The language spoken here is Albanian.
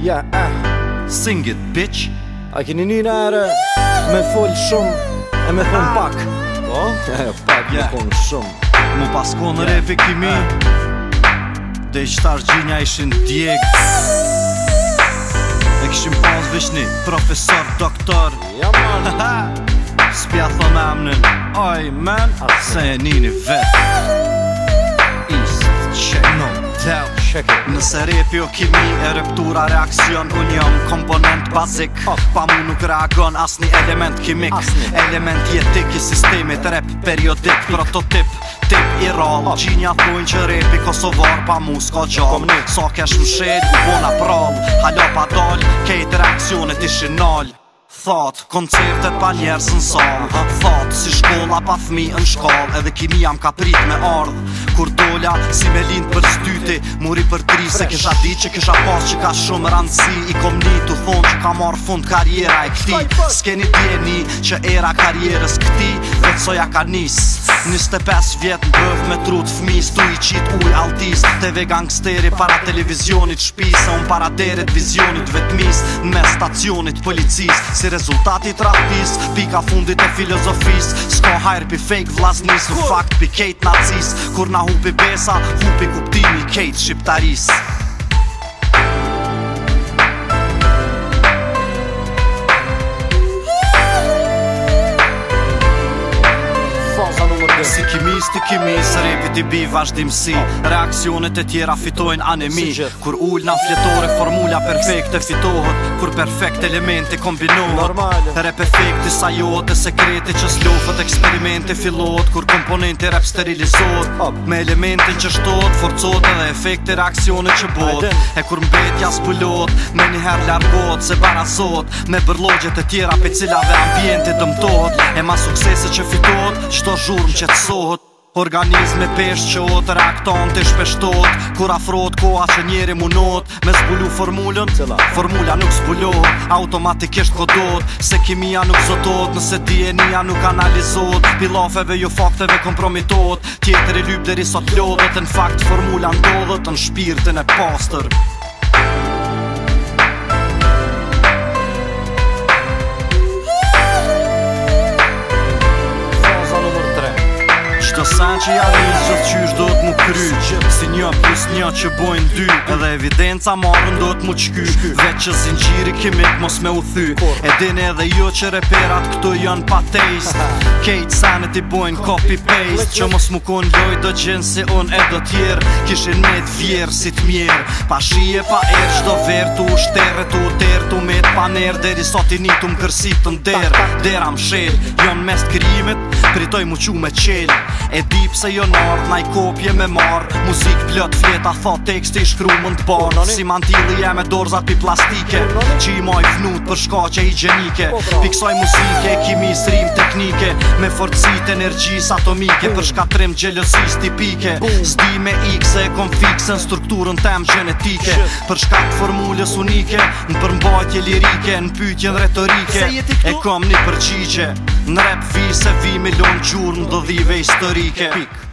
Yeah, ah, sing it, bitch A keni një nërë Me full shumë E me thëm pak Po? Oh? pak yeah. me kon shumë Më pas kon në yeah. revik ah. i mi qëtar gjinja ishin djeg E këshim pas vish një profesor, doktor Ja man Spja thonë emnin Oj, man Se e një një vetë shëke Nëse rap jo kimi e reptura reakcion Unë jam komponent bazik oh. Pa mu nuk reagon asni element kimik asni. Element jetik i sistemit rap periodik Prototip tip i ral oh. Gjinja thujnë që rap i Kosovar pa mu s'ka gjall Sa so kesh më shed u bona prall Halo pa dal kejt reakcionet i shinal Thot, koncertet pa njerës në sal Thot, si shkolla pa thmi në shkall Edhe kimia m'ka ka prit me ardh kur dolla si me lind për shtyti muri për tri se kisha ditë që kisha pas që ka shumë rancë i komnit ka marr fund karriera e këti S'keni djeni që era karrierës këti Vetë soja ka nis Niste 5 vjetë me trut fmis Tu i qit uj altis TV gangsteri para televizionit shpis un unë para deret vizionit vetmis Në mes stacionit policis Si rezultatit ratis Pika fundit e filozofis Sko hajrë pi fake vlasnis Në fakt pi kejt nazis Kur na hupi besa Hupi kuptimi kejt shqiptaris si kimisti kimi Se repit i bi vazhdimësi Reakcionet e tjera fitojnë anemi Kur ull në fletore formula perfekte fitohet Kur perfekte elementi kombinohet Rep efekti sa johet e sekreti që slofet Eksperimenti fillohet kur komponenti rep sterilizohet Me elementin që shtohet, forcot edhe efekti reakcionet që bot E kur mbetja s'pullot, me njëher largot Se barazot, me bërlogjet e tjera Pe cilave ambientit dëmtohet E ma suksese që fitohet, qëto zhurm që cilë pasohët Organizme pesh që o të të shpeshtot Kur afrot koha që njeri munot Me zbulu formullën Cila? Formulla nuk zbulot Automatikisht kodot Se kimia nuk zotot Nëse DNA nuk analizot Pilafeve ju jo fakteve kompromitot Tjetëri lypë dhe sot lodhët Në fakt formulla ndodhët Në shpirtin e pastër që janë një zëtë qysh do të më kry Si një plus një që bojnë dy Edhe evidenca marën do të më qky Vec që zinë gjiri kimit mos me u thy E dine edhe jo që reperat këto janë pa taste kejtë sanët i bojnë copy paste Që mos më kun loj do gjenë si un e do tjerë Kishin me të vjerë si të mjerë Pa shije pa erë qdo verë Tu shterë tu terë tu me të panerë Deri sot i një të më kërsi të më derë Dera më shelë Jon mes të Shpritoj mu qu me qel E di se jo nart Naj kopje me mar Muzik plot fleta Fa tha tekst i shkru më të bar Si mantili e me dorzat pi plastike Qi i maj vnut për shkache i gjenike Piksoj po, muzike Kimi srim teknike Me forcit energjis atomike Për shkatrim gjelosis tipike Zdi me x e konfikse Në strukturën tem genetike Për shkat formulës unike Në përmbajtje lirike Në pytjen retorike E kom një përqiqe Në rap vi se vi me don qurë në dhe dhive historike Pik